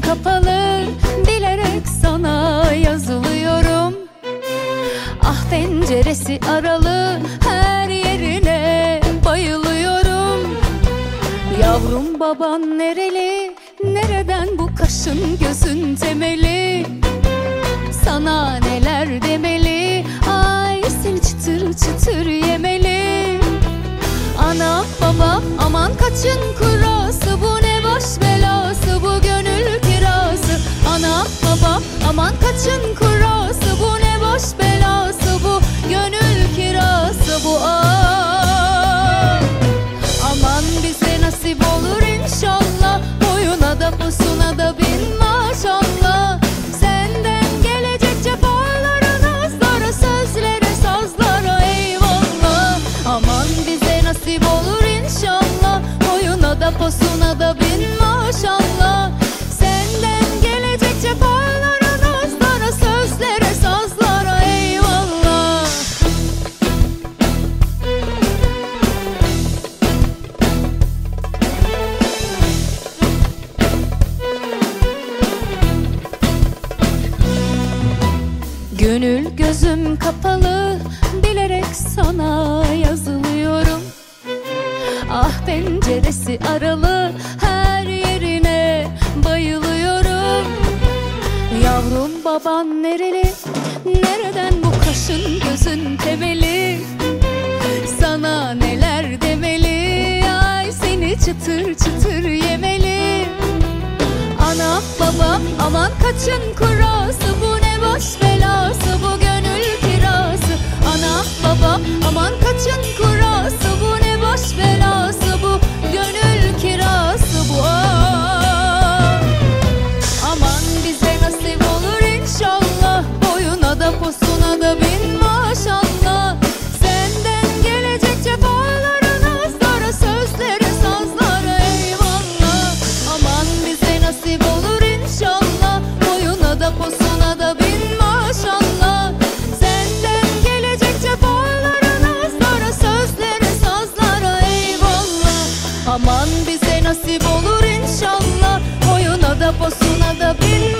kapalı Bilerek sana yazılıyorum. Ah penceresi aralı Her yerine bayılıyorum. Yavrum baban nereli? Nereden bu kaşın gözün temeli? Sana neler demeli? Ay seni çıtır çıtır yemeli. Ana baba aman kaçın kurası posuna da bin maşallah. Senden gelecek cefalara nazlara Sözlere sazlara eyvallah. Gönül gözüm kapalı bilerek sana Ah penceresi aralı her yerine bayılıyorum. Yavrum baban nereli? Nereden bu kaşın gözün temeli? Sana neler demeli? Ay seni çıtır çıtır yemeli. Ana babam aman kaçın kurası Aman bize nasip olur inşallah. Oyuna da posuna da binme